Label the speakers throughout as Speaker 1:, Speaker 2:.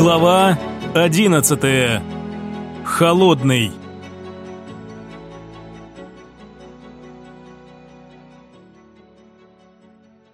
Speaker 1: Глава 11. Холодный.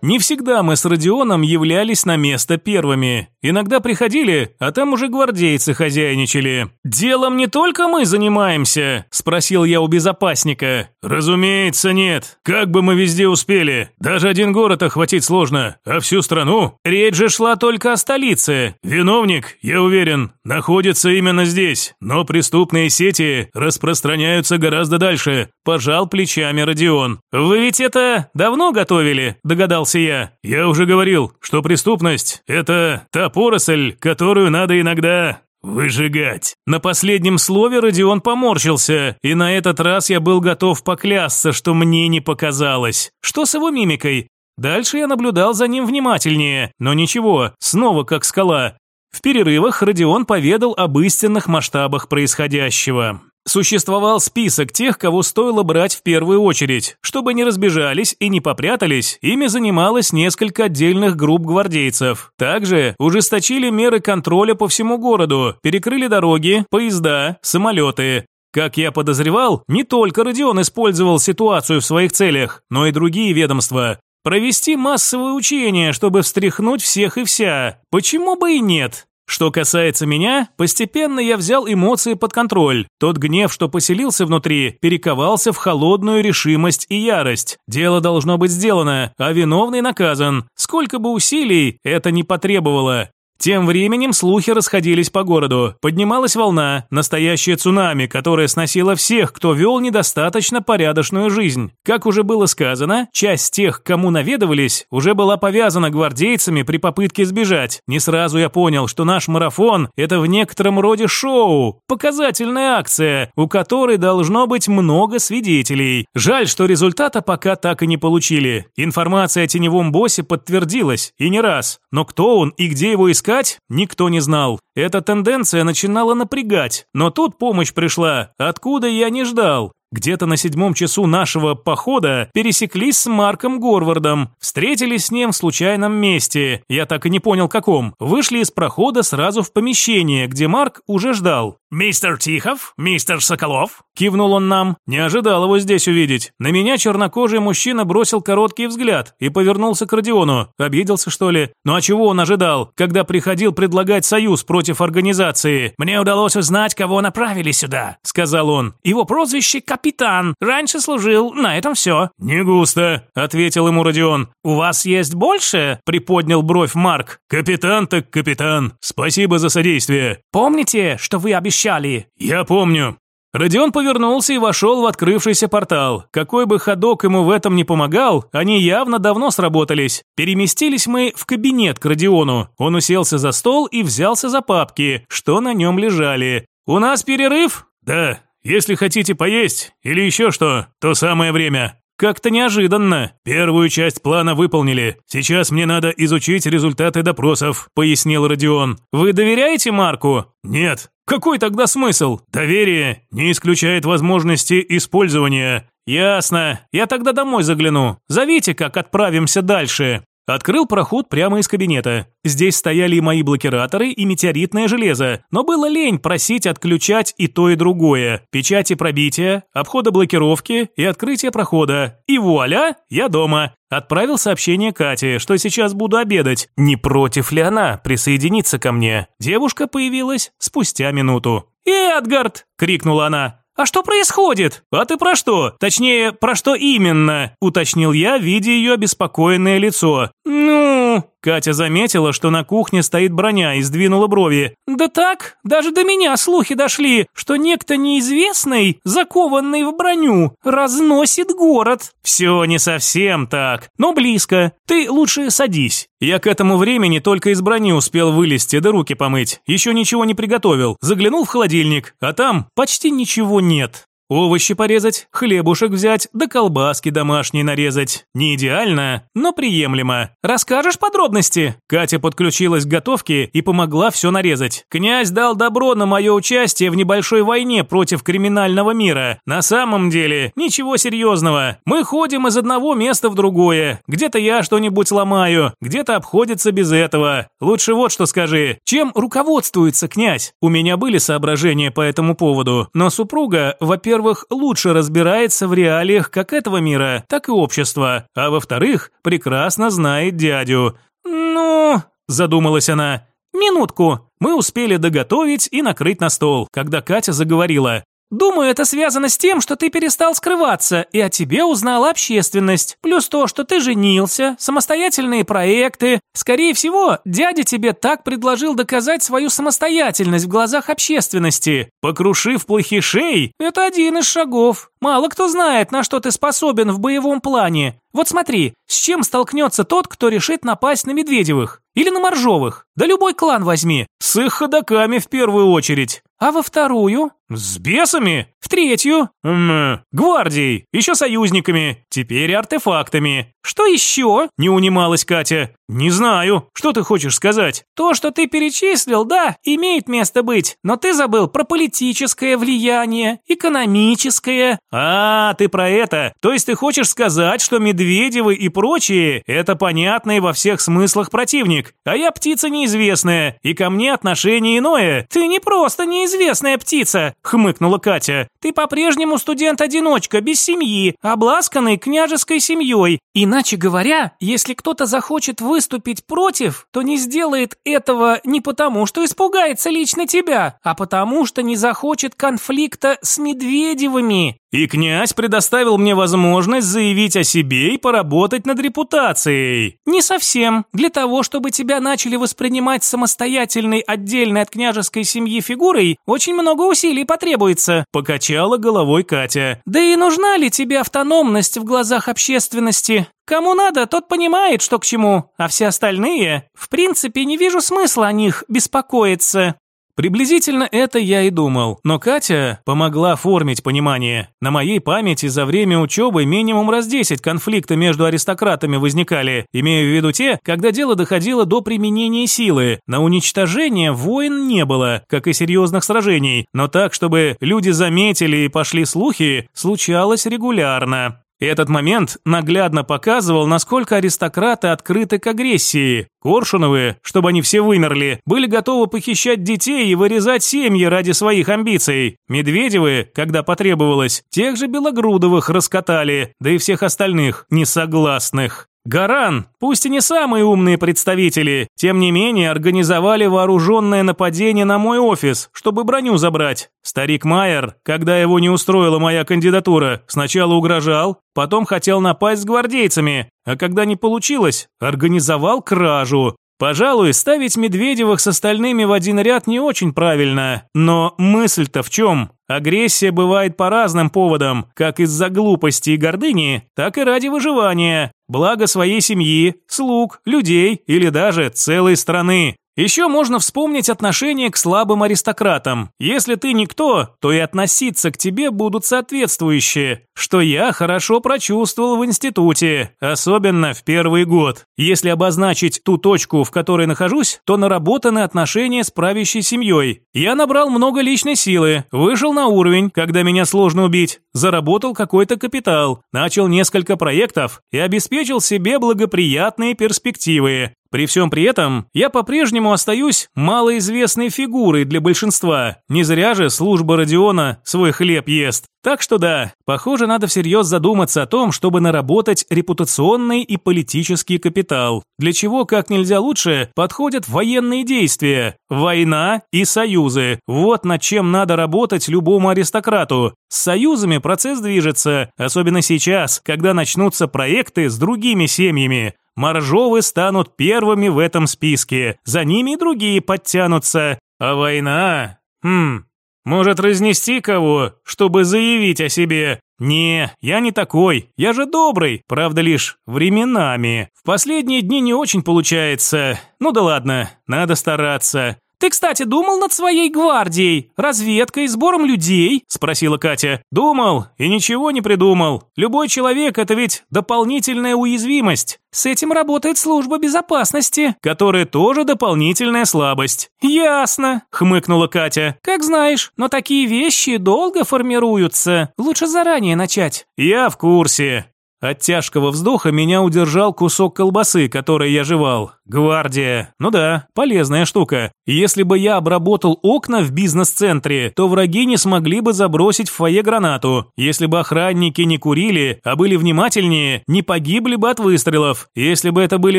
Speaker 1: Не всегда мы с Родионом являлись на место первыми. Иногда приходили, а там уже гвардейцы хозяйничали. «Делом не только мы занимаемся?» – спросил я у безопасника. «Разумеется, нет. Как бы мы везде успели? Даже один город охватить сложно, а всю страну? Речь же шла только о столице. Виновник, я уверен, находится именно здесь. Но преступные сети распространяются гораздо дальше», – пожал плечами Родион. «Вы ведь это давно готовили?» – догадался я. Я уже говорил, что преступность – это та поросль, которую надо иногда «Выжигать!» На последнем слове Родион поморщился, и на этот раз я был готов поклясться, что мне не показалось. Что с его мимикой? Дальше я наблюдал за ним внимательнее, но ничего, снова как скала. В перерывах Родион поведал об истинных масштабах происходящего. Существовал список тех, кого стоило брать в первую очередь. Чтобы не разбежались и не попрятались, ими занималось несколько отдельных групп гвардейцев. Также ужесточили меры контроля по всему городу, перекрыли дороги, поезда, самолеты. Как я подозревал, не только Родион использовал ситуацию в своих целях, но и другие ведомства. Провести массовое учение, чтобы встряхнуть всех и вся. Почему бы и нет? Что касается меня, постепенно я взял эмоции под контроль. Тот гнев, что поселился внутри, перековался в холодную решимость и ярость. Дело должно быть сделано, а виновный наказан. Сколько бы усилий это не потребовало. Тем временем слухи расходились по городу. Поднималась волна, настоящее цунами, которое сносило всех, кто вел недостаточно порядочную жизнь. Как уже было сказано, часть тех, кому наведывались, уже была повязана гвардейцами при попытке сбежать. Не сразу я понял, что наш марафон – это в некотором роде шоу, показательная акция, у которой должно быть много свидетелей. Жаль, что результата пока так и не получили. Информация о теневом боссе подтвердилась, и не раз. Но кто он и где его искать, искать, никто не знал. Эта тенденция начинала напрягать, но тут помощь пришла, откуда я не ждал. Где-то на седьмом часу нашего похода пересеклись с Марком Горвардом, встретились с ним в случайном месте, я так и не понял каком, вышли из прохода сразу в помещение, где Марк уже ждал. «Мистер Тихов? Мистер Соколов?» Кивнул он нам. Не ожидал его здесь увидеть. На меня чернокожий мужчина бросил короткий взгляд и повернулся к Родиону. Обиделся, что ли? Ну а чего он ожидал, когда приходил предлагать союз против организации? «Мне удалось узнать, кого направили сюда», — сказал он. «Его прозвище Капитан. Раньше служил, на этом все». «Не густо», — ответил ему Родион. «У вас есть больше?» — приподнял бровь Марк. «Капитан так капитан. Спасибо за содействие». «Помните, что вы обещали обещали!» «Я помню!» Родион повернулся и вошел в открывшийся портал. Какой бы ходок ему в этом не помогал, они явно давно сработались. Переместились мы в кабинет к Родиону. Он уселся за стол и взялся за папки, что на нем лежали. «У нас перерыв?» «Да. Если хотите поесть или еще что, то самое время». «Как-то неожиданно. Первую часть плана выполнили. Сейчас мне надо изучить результаты допросов», – пояснил Родион. «Вы доверяете Марку?» «Нет. Какой тогда смысл? Доверие не исключает возможности использования». «Ясно. Я тогда домой загляну. Зовите, как отправимся дальше». Открыл проход прямо из кабинета. Здесь стояли мои блокираторы, и метеоритное железо, но было лень просить отключать и то, и другое. Печати пробития, обхода блокировки и открытие прохода. И вуаля, я дома. Отправил сообщение Кате, что сейчас буду обедать. Не против ли она присоединиться ко мне? Девушка появилась спустя минуту. «Эдгард!» – крикнула она. «А что происходит?» «А ты про что? Точнее, про что именно?» – уточнил я, видя ее обеспокоенное лицо. «Ну...» Катя заметила, что на кухне стоит броня и сдвинула брови. «Да так, даже до меня слухи дошли, что некто неизвестный, закованный в броню, разносит город». «Все не совсем так, но близко. Ты лучше садись». Я к этому времени только из брони успел вылезти да руки помыть. Еще ничего не приготовил. Заглянул в холодильник, а там почти ничего нет. Овощи порезать, хлебушек взять, да колбаски домашние нарезать. Не идеально, но приемлемо. Расскажешь подробности? Катя подключилась к готовке и помогла все нарезать. Князь дал добро на мое участие в небольшой войне против криминального мира. На самом деле, ничего серьезного. Мы ходим из одного места в другое. Где-то я что-нибудь ломаю, где-то обходится без этого. Лучше вот что скажи. Чем руководствуется князь? У меня были соображения по этому поводу, но супруга, во-первых, во-первых, лучше разбирается в реалиях как этого мира, так и общества, а во-вторых, прекрасно знает дядю. «Ну...» – задумалась она. «Минутку. Мы успели доготовить и накрыть на стол, когда Катя заговорила. Думаю, это связано с тем, что ты перестал скрываться, и о тебе узнала общественность. Плюс то, что ты женился, самостоятельные проекты. Скорее всего, дядя тебе так предложил доказать свою самостоятельность в глазах общественности. Покрушив плохишей, это один из шагов. Мало кто знает, на что ты способен в боевом плане. Вот смотри, с чем столкнется тот, кто решит напасть на Медведевых? Или на Моржовых? Да любой клан возьми. С их ходоками в первую очередь. А во вторую? С бесами? В третью? М гвардией. Еще союзниками. Теперь артефактами. Что еще? Не унималась Катя. Не знаю. Что ты хочешь сказать? То, что ты перечислил, да, имеет место быть. Но ты забыл про политическое влияние, экономическое. А, ты про это. То есть ты хочешь сказать, что Медведевы и прочие – это понятный во всех смыслах противник. А я птица неизвестная, и ко мне отношение иное. Ты не просто неизвестная птица, хмыкнула Катя. Ты по-прежнему студент-одиночка, без семьи, обласканный княжеской семьей. Иначе говоря, если кто-то захочет выступить против, то не сделает этого не потому, что испугается лично тебя, а потому, что не захочет конфликта с Медведевыми. И князь предоставил мне возможность заявить о себе и поработать над репутацией. Не совсем. Для того, чтобы тебя начали воспринимать самостоятельной, отдельной от княжеской семьи фигурой, очень много усилий потребуется. Покачала головой Катя. Да и нужна ли тебе автономность в глазах общественности? Кому надо, тот понимает, что к чему, а все остальные, в принципе, не вижу смысла о них беспокоиться. Приблизительно это я и думал, но Катя помогла оформить понимание. На моей памяти за время учебы минимум раз 10 конфликты между аристократами возникали, имея в виду те, когда дело доходило до применения силы. На уничтожение войн не было, как и серьезных сражений, но так, чтобы люди заметили и пошли слухи, случалось регулярно. Этот момент наглядно показывал, насколько аристократы открыты к агрессии. Коршуновы, чтобы они все вымерли, были готовы похищать детей и вырезать семьи ради своих амбиций. Медведевы, когда потребовалось, тех же Белогрудовых раскатали, да и всех остальных несогласных. Гаран, пусть и не самые умные представители, тем не менее организовали вооруженное нападение на мой офис, чтобы броню забрать. Старик Майер, когда его не устроила моя кандидатура, сначала угрожал, потом хотел напасть с гвардейцами, а когда не получилось, организовал кражу. Пожалуй, ставить Медведевых с остальными в один ряд не очень правильно, но мысль-то в чем? Агрессия бывает по разным поводам, как из-за глупости и гордыни, так и ради выживания, блага своей семьи, слуг, людей или даже целой страны. Еще можно вспомнить отношение к слабым аристократам. Если ты никто, то и относиться к тебе будут соответствующие, что я хорошо прочувствовал в институте, особенно в первый год. Если обозначить ту точку, в которой нахожусь, то наработаны отношения с правящей семьей. Я набрал много личной силы, вышел на уровень, когда меня сложно убить, заработал какой-то капитал, начал несколько проектов и обеспечил себе благоприятные перспективы. При всем при этом я по-прежнему остаюсь малоизвестной фигурой для большинства. Не зря же служба Родиона свой хлеб ест. Так что да, похоже, надо всерьез задуматься о том, чтобы наработать репутационный и политический капитал. Для чего, как нельзя лучше, подходят военные действия, война и союзы. Вот над чем надо работать любому аристократу. С союзами процесс движется, особенно сейчас, когда начнутся проекты с другими семьями. Моржовы станут первыми в этом списке, за ними и другие подтянутся. А война? Хм, может разнести кого, чтобы заявить о себе? Не, я не такой, я же добрый, правда лишь временами. В последние дни не очень получается. Ну да ладно, надо стараться. «Ты, кстати, думал над своей гвардией? Разведкой, сбором людей?» – спросила Катя. «Думал и ничего не придумал. Любой человек – это ведь дополнительная уязвимость. С этим работает служба безопасности, которая тоже дополнительная слабость». «Ясно», – хмыкнула Катя. «Как знаешь, но такие вещи долго формируются. Лучше заранее начать». «Я в курсе», от тяжкого вздоха меня удержал кусок колбасы, который я жевал. Гвардия. Ну да, полезная штука. Если бы я обработал окна в бизнес-центре, то враги не смогли бы забросить в фойе гранату. Если бы охранники не курили, а были внимательнее, не погибли бы от выстрелов. Если бы это были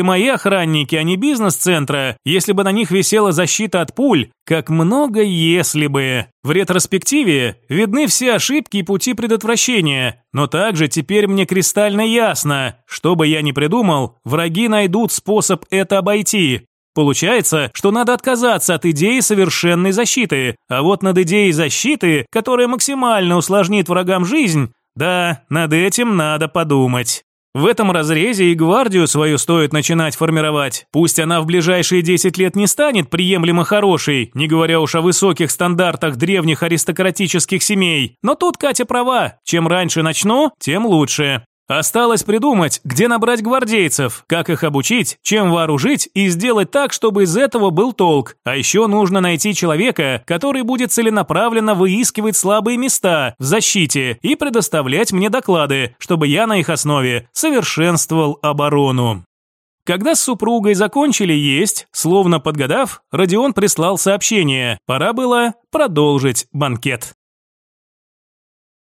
Speaker 1: мои охранники, а не бизнес-центра, если бы на них висела защита от пуль, как много если бы. В ретроспективе видны все ошибки и пути предотвращения, но также теперь мне кристально ясно, что бы я ни придумал, враги найдут способ обойти. Получается, что надо отказаться от идеи совершенной защиты, а вот над идеей защиты, которая максимально усложнит врагам жизнь, да, над этим надо подумать. В этом разрезе и гвардию свою стоит начинать формировать. Пусть она в ближайшие 10 лет не станет приемлемо хорошей, не говоря уж о высоких стандартах древних аристократических семей. Но тут Катя права. Чем раньше начну, тем лучше. Осталось придумать, где набрать гвардейцев, как их обучить, чем вооружить и сделать так, чтобы из этого был толк. А еще нужно найти человека, который будет целенаправленно выискивать слабые места в защите и предоставлять мне доклады, чтобы я на их основе совершенствовал оборону. Когда с супругой закончили есть, словно подгадав, Родион прислал сообщение. Пора было продолжить банкет.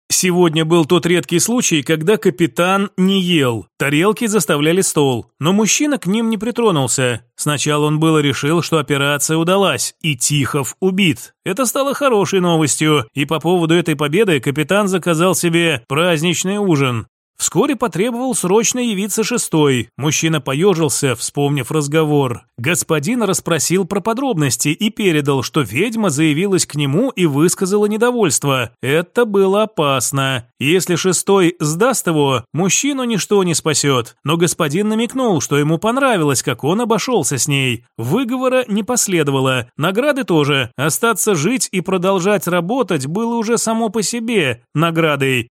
Speaker 1: Сегодня был тот редкий случай, когда капитан не ел. Тарелки заставляли стол, но мужчина к ним не притронулся. Сначала он было решил, что операция удалась, и Тихов убит. Это стало хорошей новостью, и по поводу этой победы капитан заказал себе праздничный ужин. Вскоре потребовал срочно явиться шестой. Мужчина поежился, вспомнив разговор. Господин расспросил про подробности и передал, что ведьма заявилась к нему и высказала недовольство. Это было опасно. Если шестой сдаст его, мужчину ничто не спасет. Но господин намекнул, что ему понравилось, как он обошелся с ней. Выговора не последовало. Награды тоже. Остаться жить и продолжать работать было уже само по себе наградой.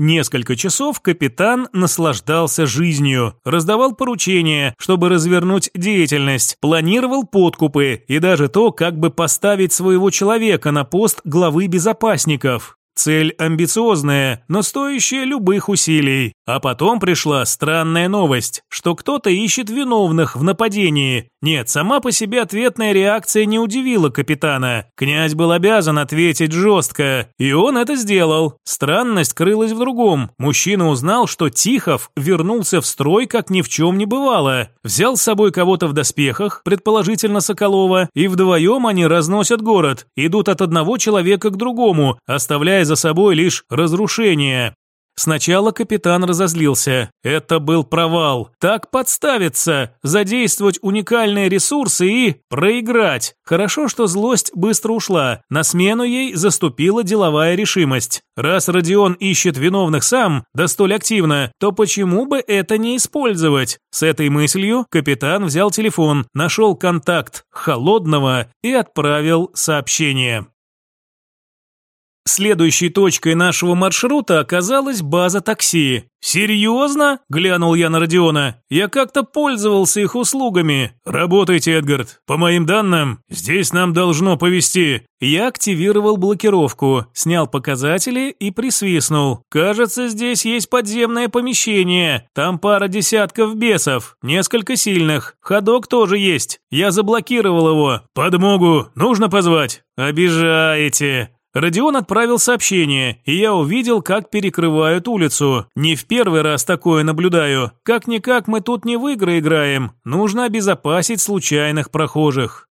Speaker 1: Несколько часов капитан наслаждался жизнью, раздавал поручения, чтобы развернуть деятельность, планировал подкупы и даже то, как бы поставить своего человека на пост главы безопасников. Цель амбициозная, но стоящая любых усилий. А потом пришла странная новость, что кто-то ищет виновных в нападении. Нет, сама по себе ответная реакция не удивила капитана. Князь был обязан ответить жестко, и он это сделал. Странность крылась в другом. Мужчина узнал, что Тихов вернулся в строй, как ни в чем не бывало. Взял с собой кого-то в доспехах, предположительно Соколова, и вдвоем они разносят город, идут от одного человека к другому, оставляя за собой лишь разрушение. Сначала капитан разозлился. Это был провал. Так подставиться, задействовать уникальные ресурсы и проиграть. Хорошо, что злость быстро ушла. На смену ей заступила деловая решимость. Раз Родион ищет виновных сам, да столь активно, то почему бы это не использовать? С этой мыслью капитан взял телефон, нашел контакт холодного и отправил сообщение. Следующей точкой нашего маршрута оказалась база такси. «Серьезно?» – глянул я на Родиона. «Я как-то пользовался их услугами». «Работайте, Эдгард. По моим данным, здесь нам должно повезти». Я активировал блокировку, снял показатели и присвистнул. «Кажется, здесь есть подземное помещение. Там пара десятков бесов, несколько сильных. Ходок тоже есть. Я заблокировал его. Подмогу нужно позвать». «Обижаете». Родион отправил сообщение, и я увидел, как перекрывают улицу. Не в первый раз такое наблюдаю. Как-никак мы тут не в игры играем. Нужно обезопасить случайных прохожих.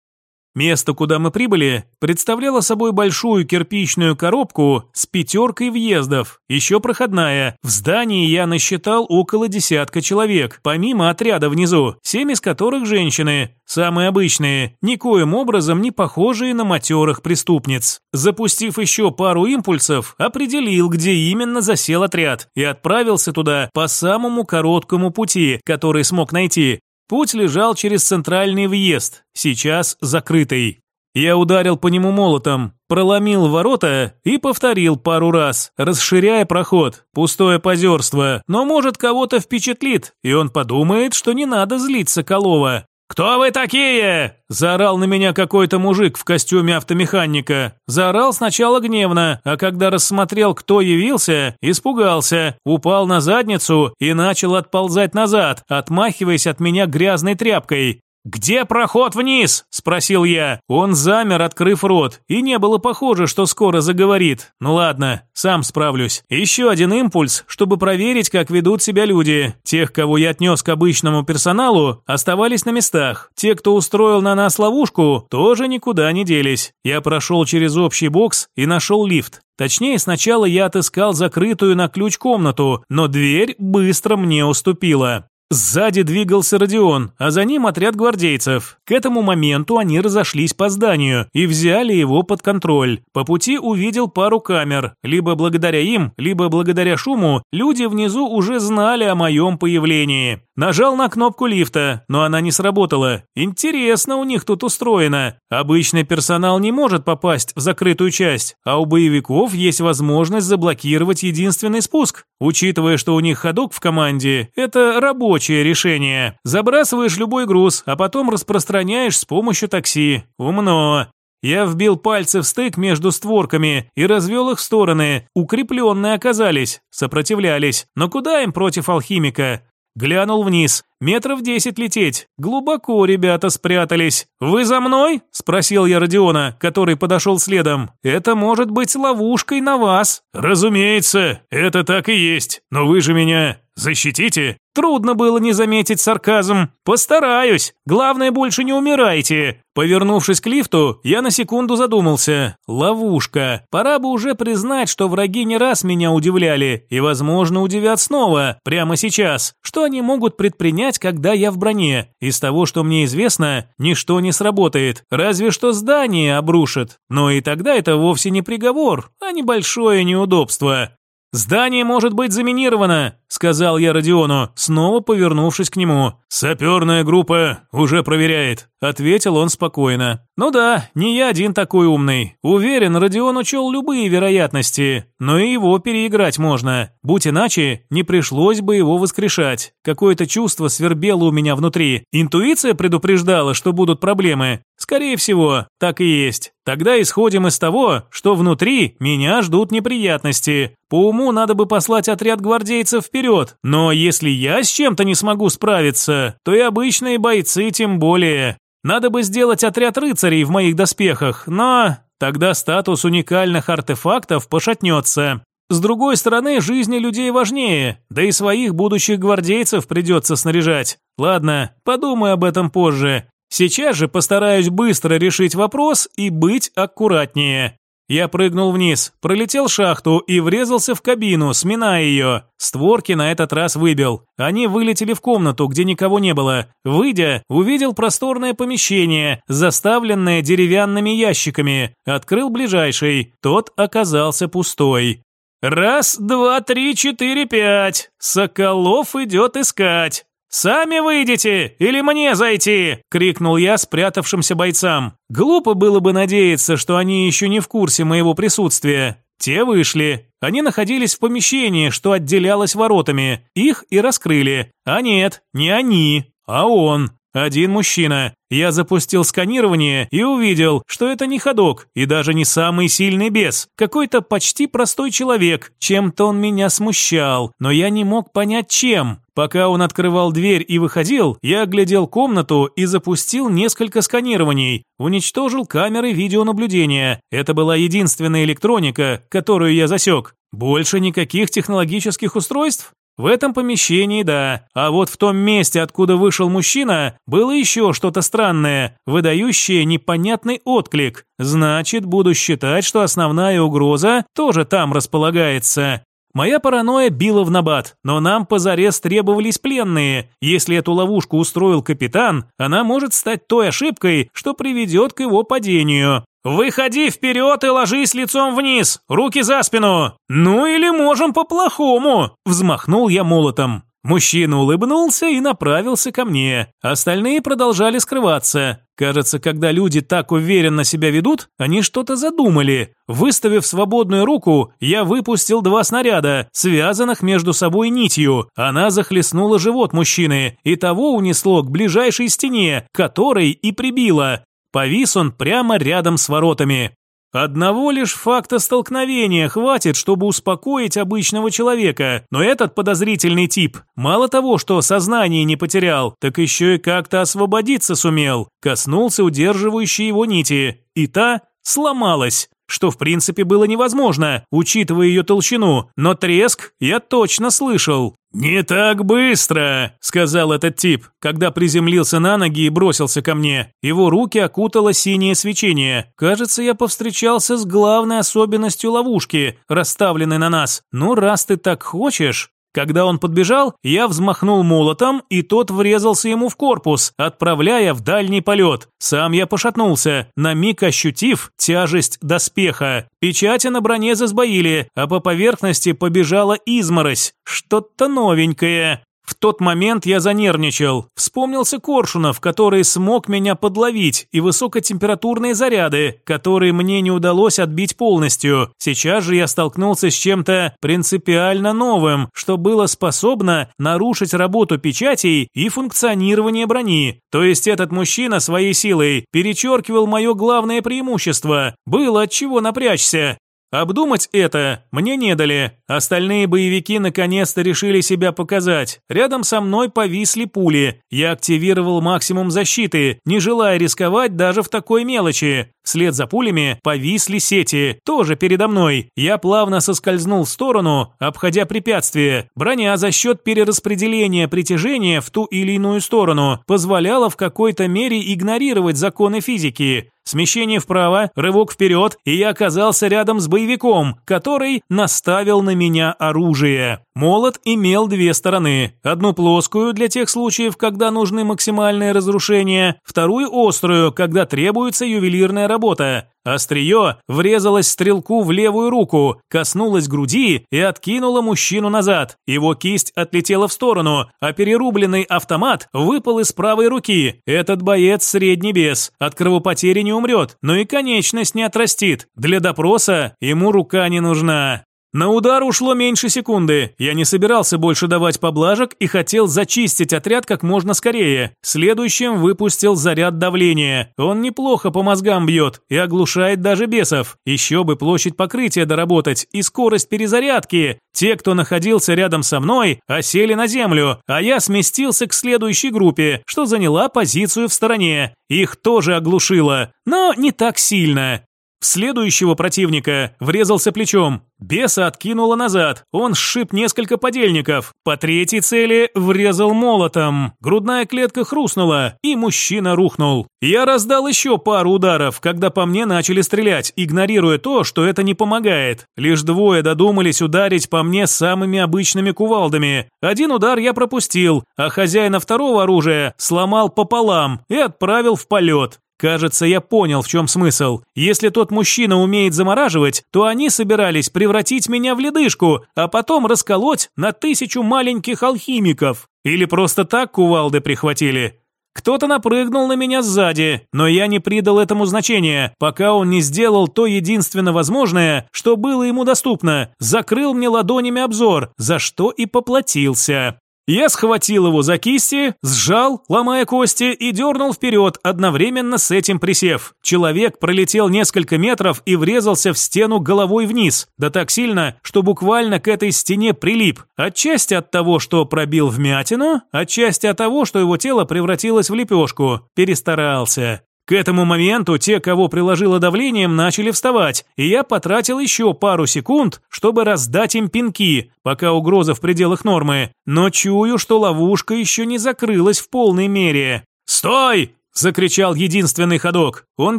Speaker 1: Место, куда мы прибыли, представляло собой большую кирпичную коробку с пятеркой въездов, еще проходная. В здании я насчитал около десятка человек, помимо отряда внизу, семь из которых женщины, самые обычные, никоим образом не похожие на матерых преступниц. Запустив еще пару импульсов, определил, где именно засел отряд, и отправился туда по самому короткому пути, который смог найти, Путь лежал через центральный въезд, сейчас закрытый. Я ударил по нему молотом, проломил ворота и повторил пару раз, расширяя проход. Пустое позерство, но может кого-то впечатлит, и он подумает, что не надо злиться Колова. «Кто вы такие?» – заорал на меня какой-то мужик в костюме автомеханика. Заорал сначала гневно, а когда рассмотрел, кто явился, испугался, упал на задницу и начал отползать назад, отмахиваясь от меня грязной тряпкой. «Где проход вниз?» – спросил я. Он замер, открыв рот, и не было похоже, что скоро заговорит. Ну ладно, сам справлюсь. Еще один импульс, чтобы проверить, как ведут себя люди. Тех, кого я отнес к обычному персоналу, оставались на местах. Те, кто устроил на нас ловушку, тоже никуда не делись. Я прошел через общий бокс и нашел лифт. Точнее, сначала я отыскал закрытую на ключ комнату, но дверь быстро мне уступила. Сзади двигался Родион, а за ним отряд гвардейцев. К этому моменту они разошлись по зданию и взяли его под контроль. По пути увидел пару камер. Либо благодаря им, либо благодаря шуму, люди внизу уже знали о моем появлении. Нажал на кнопку лифта, но она не сработала. Интересно у них тут устроено. Обычный персонал не может попасть в закрытую часть, а у боевиков есть возможность заблокировать единственный спуск. Учитывая, что у них ходок в команде, это рабочее решение. Забрасываешь любой груз, а потом распространяешь с помощью такси. Умно. Я вбил пальцы в стык между створками и развел их в стороны. Укрепленные оказались, сопротивлялись. Но куда им против алхимика? Глянул вниз. Метров десять лететь. Глубоко ребята спрятались. «Вы за мной?» – спросил я Родиона, который подошел следом. «Это может быть ловушкой на вас». «Разумеется, это так и есть. Но вы же меня защитите?» Трудно было не заметить сарказм. Постараюсь. Главное, больше не умирайте. Повернувшись к лифту, я на секунду задумался. Ловушка. Пора бы уже признать, что враги не раз меня удивляли и, возможно, удивят снова, прямо сейчас. Что они могут предпринять, когда я в броне? Из того, что мне известно, ничто не сработает. Разве что здание обрушит. Но и тогда это вовсе не приговор, а небольшое неудобство. «Здание может быть заминировано», – сказал я Родиону, снова повернувшись к нему. «Саперная группа уже проверяет», – ответил он спокойно. «Ну да, не я один такой умный. Уверен, Родион учел любые вероятности, но и его переиграть можно. Будь иначе, не пришлось бы его воскрешать. Какое-то чувство свербело у меня внутри. Интуиция предупреждала, что будут проблемы. Скорее всего, так и есть. Тогда исходим из того, что внутри меня ждут неприятности. По уму надо бы послать отряд гвардейцев вперед, но если я с чем-то не смогу справиться, то и обычные бойцы тем более. Надо бы сделать отряд рыцарей в моих доспехах, но тогда статус уникальных артефактов пошатнется. С другой стороны, жизни людей важнее, да и своих будущих гвардейцев придется снаряжать. Ладно, подумай об этом позже. Сейчас же постараюсь быстро решить вопрос и быть аккуратнее. Я прыгнул вниз, пролетел шахту и врезался в кабину, сминая ее. Створки на этот раз выбил. Они вылетели в комнату, где никого не было. Выйдя, увидел просторное помещение, заставленное деревянными ящиками. Открыл ближайший. Тот оказался пустой. «Раз, два, три, четыре, пять. Соколов идет искать. «Сами выйдете или мне зайти?» – крикнул я спрятавшимся бойцам. Глупо было бы надеяться, что они еще не в курсе моего присутствия. Те вышли. Они находились в помещении, что отделялось воротами. Их и раскрыли. А нет, не они, а он. Один мужчина. Я запустил сканирование и увидел, что это не ходок и даже не самый сильный бес. Какой-то почти простой человек. Чем-то он меня смущал, но я не мог понять чем. Пока он открывал дверь и выходил, я оглядел комнату и запустил несколько сканирований. Уничтожил камеры видеонаблюдения. Это была единственная электроника, которую я засек. Больше никаких технологических устройств? В этом помещении да, а вот в том месте, откуда вышел мужчина, было еще что-то странное, выдающее непонятный отклик. Значит, буду считать, что основная угроза тоже там располагается. Моя паранойя била в набат, но нам позарез требовались пленные. Если эту ловушку устроил капитан, она может стать той ошибкой, что приведет к его падению. «Выходи вперед и ложись лицом вниз! Руки за спину!» «Ну или можем по-плохому!» Взмахнул я молотом. Мужчина улыбнулся и направился ко мне. Остальные продолжали скрываться. Кажется, когда люди так уверенно себя ведут, они что-то задумали. Выставив свободную руку, я выпустил два снаряда, связанных между собой нитью. Она захлестнула живот мужчины, и того унесло к ближайшей стене, которой и прибило. Повис он прямо рядом с воротами. Одного лишь факта столкновения хватит, чтобы успокоить обычного человека, но этот подозрительный тип мало того, что сознание не потерял, так еще и как-то освободиться сумел, коснулся удерживающей его нити, и та сломалась что в принципе было невозможно, учитывая ее толщину, но треск я точно слышал. «Не так быстро», – сказал этот тип, когда приземлился на ноги и бросился ко мне. Его руки окутало синее свечение. Кажется, я повстречался с главной особенностью ловушки, расставленной на нас. «Ну, раз ты так хочешь...» Когда он подбежал, я взмахнул молотом, и тот врезался ему в корпус, отправляя в дальний полет. Сам я пошатнулся, на миг ощутив тяжесть доспеха. Печати на броне засбоили, а по поверхности побежала изморозь. Что-то новенькое. В тот момент я занервничал. Вспомнился Коршунов, который смог меня подловить, и высокотемпературные заряды, которые мне не удалось отбить полностью. Сейчас же я столкнулся с чем-то принципиально новым, что было способно нарушить работу печатей и функционирование брони. То есть этот мужчина своей силой перечеркивал мое главное преимущество. Было от чего напрячься. Обдумать это мне не дали. Остальные боевики наконец-то решили себя показать. Рядом со мной повисли пули. Я активировал максимум защиты, не желая рисковать даже в такой мелочи. Вслед за пулями повисли сети, тоже передо мной. Я плавно соскользнул в сторону, обходя препятствие. Броня за счет перераспределения притяжения в ту или иную сторону позволяла в какой-то мере игнорировать законы физики. Смещение вправо, рывок вперед, и я оказался рядом с боевиком, который наставил на меня оружие. Молот имел две стороны. Одну плоскую для тех случаев, когда нужны максимальные разрушения, вторую острую, когда требуется ювелирная работа. Острие врезалось стрелку в левую руку, коснулось груди и откинуло мужчину назад. Его кисть отлетела в сторону, а перерубленный автомат выпал из правой руки. Этот боец средний вес, от кровопотери не умрет, но и конечность не отрастит. Для допроса ему рука не нужна. На удар ушло меньше секунды. Я не собирался больше давать поблажек и хотел зачистить отряд как можно скорее. Следующим выпустил заряд давления. Он неплохо по мозгам бьет и оглушает даже бесов. Еще бы площадь покрытия доработать и скорость перезарядки. Те, кто находился рядом со мной, осели на землю, а я сместился к следующей группе, что заняла позицию в стороне. Их тоже оглушило, но не так сильно. В следующего противника врезался плечом. Беса откинуло назад. Он сшиб несколько подельников. По третьей цели врезал молотом. Грудная клетка хрустнула, и мужчина рухнул. Я раздал еще пару ударов, когда по мне начали стрелять, игнорируя то, что это не помогает. Лишь двое додумались ударить по мне самыми обычными кувалдами. Один удар я пропустил, а хозяина второго оружия сломал пополам и отправил в полет. Кажется, я понял, в чем смысл. Если тот мужчина умеет замораживать, то они собирались превратить меня в ледышку, а потом расколоть на тысячу маленьких алхимиков. Или просто так кувалды прихватили. Кто-то напрыгнул на меня сзади, но я не придал этому значения, пока он не сделал то единственно возможное, что было ему доступно, закрыл мне ладонями обзор, за что и поплатился. Я схватил его за кисти, сжал, ломая кости, и дернул вперед, одновременно с этим присев. Человек пролетел несколько метров и врезался в стену головой вниз, да так сильно, что буквально к этой стене прилип. Отчасти от того, что пробил вмятину, отчасти от того, что его тело превратилось в лепешку. Перестарался. К этому моменту те, кого приложило давлением, начали вставать, и я потратил еще пару секунд, чтобы раздать им пинки, пока угроза в пределах нормы, но чую, что ловушка еще не закрылась в полной мере. «Стой!» Закричал единственный ходок. Он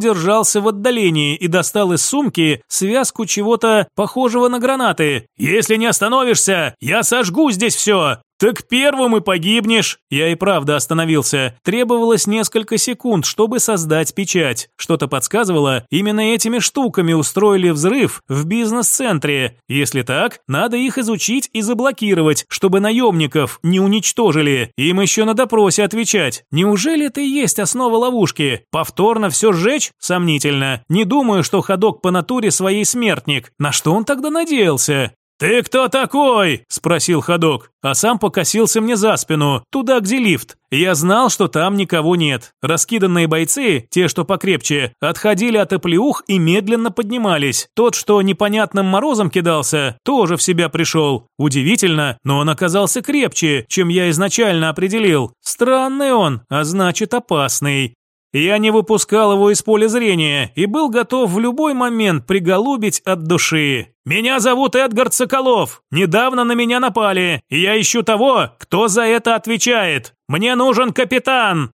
Speaker 1: держался в отдалении и достал из сумки связку чего-то похожего на гранаты. «Если не остановишься, я сожгу здесь все!» «Так первым и погибнешь!» Я и правда остановился. Требовалось несколько секунд, чтобы создать печать. Что-то подсказывало, именно этими штуками устроили взрыв в бизнес-центре. Если так, надо их изучить и заблокировать, чтобы наемников не уничтожили. Им еще на допросе отвечать. Неужели это и есть основа ловушки? Повторно все сжечь? Сомнительно. Не думаю, что ходок по натуре своей смертник. На что он тогда надеялся? «Ты кто такой?» – спросил ходок, а сам покосился мне за спину, туда, где лифт. Я знал, что там никого нет. Раскиданные бойцы, те, что покрепче, отходили от оплеух и медленно поднимались. Тот, что непонятным морозом кидался, тоже в себя пришел. Удивительно, но он оказался крепче, чем я изначально определил. Странный он, а значит опасный. Я не выпускал его из поля зрения и был готов в любой момент приголубить от души. «Меня зовут Эдгард Соколов. Недавно на меня напали, и я ищу того, кто за это отвечает. Мне нужен капитан!»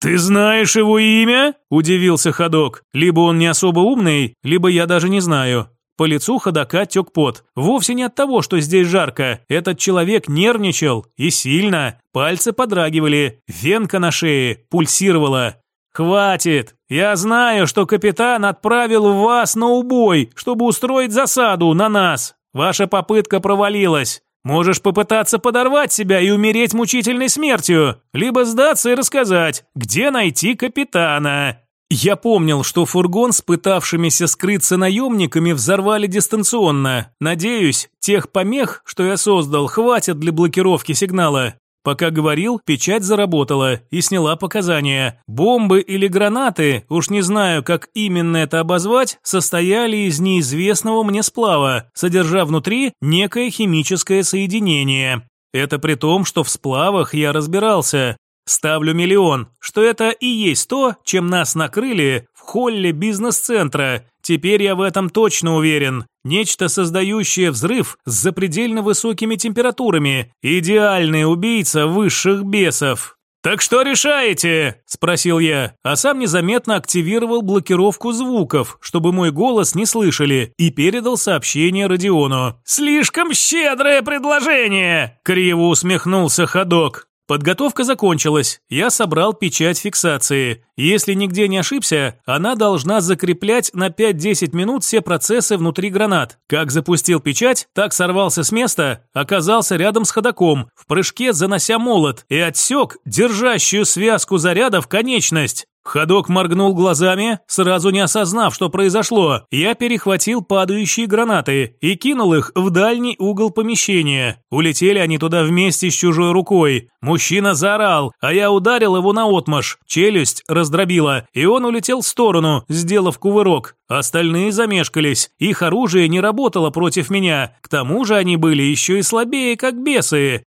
Speaker 1: «Ты знаешь его имя?» – удивился ходок. Либо он не особо умный, либо я даже не знаю. По лицу ходока тек пот. Вовсе не от того, что здесь жарко. Этот человек нервничал и сильно. Пальцы подрагивали, венка на шее пульсировала. «Хватит! Я знаю, что капитан отправил вас на убой, чтобы устроить засаду на нас. Ваша попытка провалилась. Можешь попытаться подорвать себя и умереть мучительной смертью, либо сдаться и рассказать, где найти капитана». Я помнил, что фургон с пытавшимися скрыться наемниками взорвали дистанционно. Надеюсь, тех помех, что я создал, хватит для блокировки сигнала. Пока говорил, печать заработала и сняла показания. Бомбы или гранаты, уж не знаю, как именно это обозвать, состояли из неизвестного мне сплава, содержа внутри некое химическое соединение. Это при том, что в сплавах я разбирался. Ставлю миллион, что это и есть то, чем нас накрыли в холле бизнес-центра. Теперь я в этом точно уверен. Нечто, создающее взрыв с запредельно высокими температурами. Идеальный убийца высших бесов. «Так что решаете?» – спросил я, а сам незаметно активировал блокировку звуков, чтобы мой голос не слышали, и передал сообщение Родиону. «Слишком щедрое предложение!» – криво усмехнулся ходок. Подготовка закончилась. Я собрал печать фиксации. Если нигде не ошибся, она должна закреплять на 5-10 минут все процессы внутри гранат. Как запустил печать, так сорвался с места, оказался рядом с ходоком, в прыжке занося молот, и отсек держащую связку зарядов конечность. Ходок моргнул глазами, сразу не осознав, что произошло. Я перехватил падающие гранаты и кинул их в дальний угол помещения. Улетели они туда вместе с чужой рукой. Мужчина заорал, а я ударил его на отмаш. Челюсть раздробила, и он улетел в сторону, сделав кувырок. Остальные замешкались. Их оружие не работало против меня. К тому же они были еще и слабее, как бесы.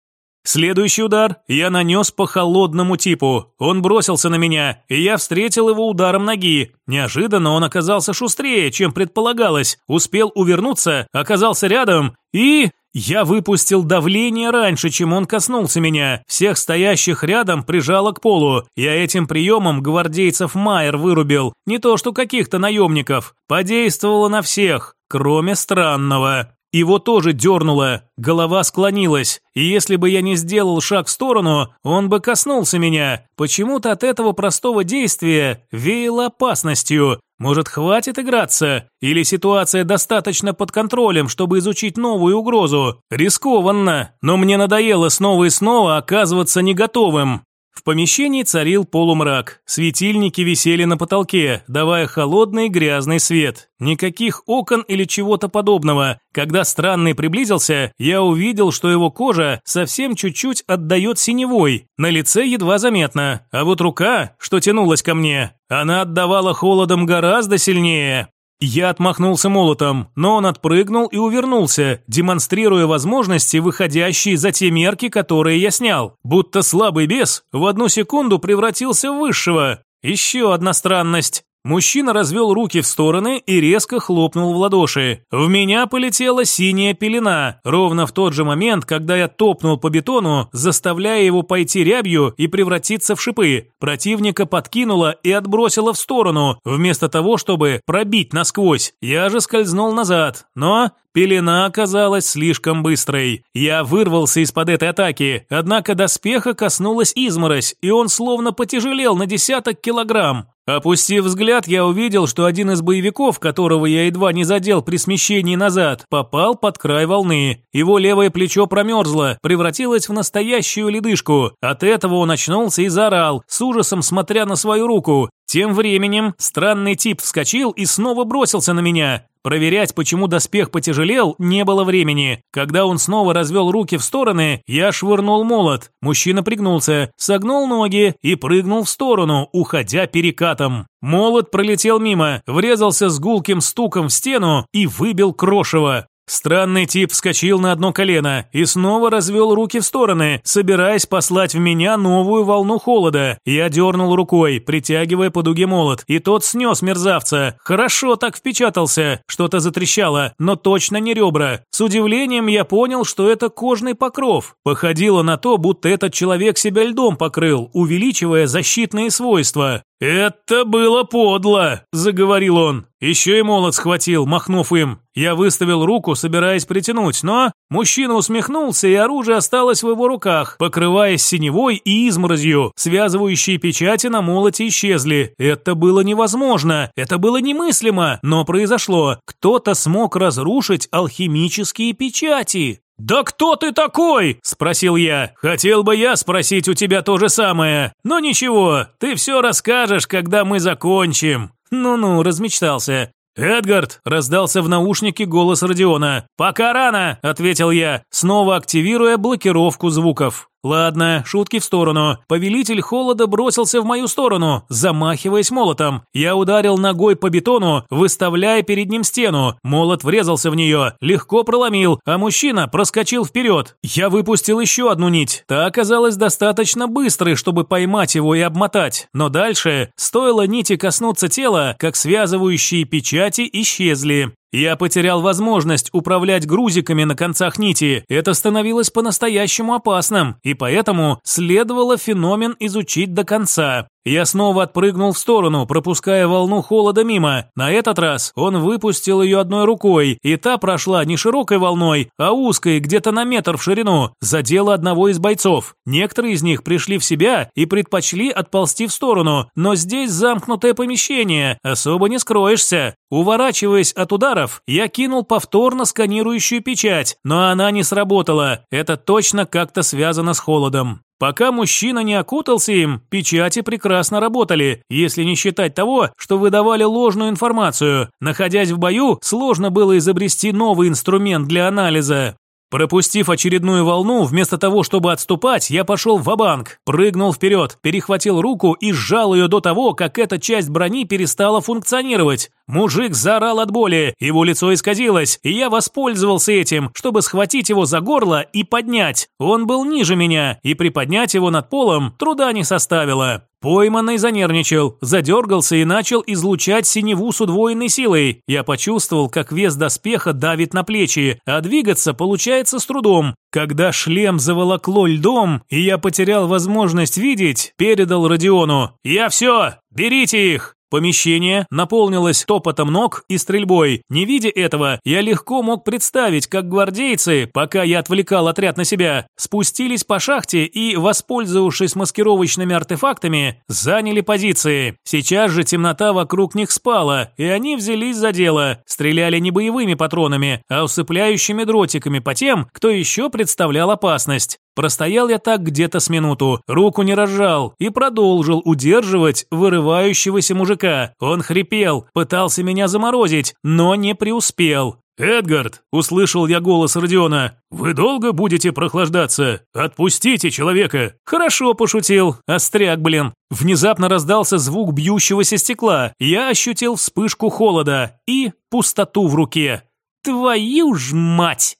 Speaker 1: Следующий удар я нанес по холодному типу. Он бросился на меня, и я встретил его ударом ноги. Неожиданно он оказался шустрее, чем предполагалось. Успел увернуться, оказался рядом и... Я выпустил давление раньше, чем он коснулся меня. Всех стоящих рядом прижало к полу. Я этим приемом гвардейцев Майер вырубил. Не то что каких-то наемников. Подействовало на всех, кроме странного. Его тоже дернуло, голова склонилась, и если бы я не сделал шаг в сторону, он бы коснулся меня. Почему-то от этого простого действия веяло опасностью. Может, хватит играться? Или ситуация достаточно под контролем, чтобы изучить новую угрозу? Рискованно, но мне надоело снова и снова оказываться не готовым. В помещении царил полумрак. Светильники висели на потолке, давая холодный грязный свет. Никаких окон или чего-то подобного. Когда странный приблизился, я увидел, что его кожа совсем чуть-чуть отдает синевой. На лице едва заметно. А вот рука, что тянулась ко мне, она отдавала холодом гораздо сильнее. Я отмахнулся молотом, но он отпрыгнул и увернулся, демонстрируя возможности, выходящие за те мерки, которые я снял. Будто слабый бес в одну секунду превратился в высшего. Еще одна странность. Мужчина развел руки в стороны и резко хлопнул в ладоши. В меня полетела синяя пелена, ровно в тот же момент, когда я топнул по бетону, заставляя его пойти рябью и превратиться в шипы. Противника подкинуло и отбросило в сторону, вместо того, чтобы пробить насквозь. Я же скользнул назад, но Пелена оказалась слишком быстрой. Я вырвался из-под этой атаки, однако доспеха коснулась изморозь, и он словно потяжелел на десяток килограмм. Опустив взгляд, я увидел, что один из боевиков, которого я едва не задел при смещении назад, попал под край волны. Его левое плечо промерзло, превратилось в настоящую ледышку. От этого он очнулся и заорал, с ужасом смотря на свою руку. Тем временем странный тип вскочил и снова бросился на меня. Проверять, почему доспех потяжелел, не было времени. Когда он снова развел руки в стороны, я швырнул молот. Мужчина пригнулся, согнул ноги и прыгнул в сторону, уходя перекатом. Молот пролетел мимо, врезался с гулким стуком в стену и выбил крошево. Странный тип вскочил на одно колено и снова развел руки в стороны, собираясь послать в меня новую волну холода. Я дернул рукой, притягивая по дуге молот, и тот снес мерзавца. Хорошо так впечатался, что-то затрещало, но точно не ребра. С удивлением я понял, что это кожный покров. Походило на то, будто этот человек себя льдом покрыл, увеличивая защитные свойства. «Это было подло», – заговорил он. Еще и молот схватил, махнув им. Я выставил руку, собираясь притянуть, но мужчина усмехнулся, и оружие осталось в его руках, покрываясь синевой и изморозью. Связывающие печати на молоте исчезли. Это было невозможно, это было немыслимо, но произошло. Кто-то смог разрушить алхимические печати. «Да кто ты такой?» – спросил я. «Хотел бы я спросить у тебя то же самое. Но ничего, ты все расскажешь, когда мы закончим». «Ну-ну», – размечтался. «Эдгард!» – раздался в наушнике голос Родиона. «Пока рано!» – ответил я, снова активируя блокировку звуков. Ладно, шутки в сторону. Повелитель холода бросился в мою сторону, замахиваясь молотом. Я ударил ногой по бетону, выставляя перед ним стену. Молот врезался в нее, легко проломил, а мужчина проскочил вперед. Я выпустил еще одну нить. Та оказалась достаточно быстрой, чтобы поймать его и обмотать. Но дальше, стоило нити коснуться тела, как связывающие печати исчезли. Я потерял возможность управлять грузиками на концах нити. Это становилось по-настоящему опасным, и поэтому следовало феномен изучить до конца. Я снова отпрыгнул в сторону, пропуская волну холода мимо. На этот раз он выпустил ее одной рукой, и та прошла не широкой волной, а узкой, где-то на метр в ширину, задела одного из бойцов. Некоторые из них пришли в себя и предпочли отползти в сторону, но здесь замкнутое помещение, особо не скроешься. Уворачиваясь от ударов, я кинул повторно сканирующую печать, но она не сработала. Это точно как-то связано с холодом. Пока мужчина не окутался им, печати прекрасно работали, если не считать того, что выдавали ложную информацию. Находясь в бою, сложно было изобрести новый инструмент для анализа. Пропустив очередную волну, вместо того, чтобы отступать, я пошел в банк прыгнул вперед, перехватил руку и сжал ее до того, как эта часть брони перестала функционировать. Мужик заорал от боли, его лицо исказилось, и я воспользовался этим, чтобы схватить его за горло и поднять. Он был ниже меня, и приподнять его над полом труда не составило. Пойманный занервничал, задергался и начал излучать синеву с удвоенной силой. Я почувствовал, как вес доспеха давит на плечи, а двигаться получается с трудом. Когда шлем заволокло льдом, и я потерял возможность видеть, передал Родиону. «Я все! Берите их!» Помещение наполнилось топотом ног и стрельбой. Не видя этого, я легко мог представить, как гвардейцы, пока я отвлекал отряд на себя, спустились по шахте и, воспользовавшись маскировочными артефактами, заняли позиции. Сейчас же темнота вокруг них спала, и они взялись за дело. Стреляли не боевыми патронами, а усыпляющими дротиками по тем, кто еще представлял опасность. Простоял я так где-то с минуту, руку не разжал и продолжил удерживать вырывающегося мужика. Он хрипел, пытался меня заморозить, но не преуспел. «Эдгард!» – услышал я голос Родиона. «Вы долго будете прохлаждаться? Отпустите человека!» «Хорошо пошутил. Остряк, блин!» Внезапно раздался звук бьющегося стекла. Я ощутил вспышку холода и пустоту в руке. «Твою ж мать!»